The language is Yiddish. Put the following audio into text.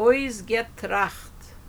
ois getracht.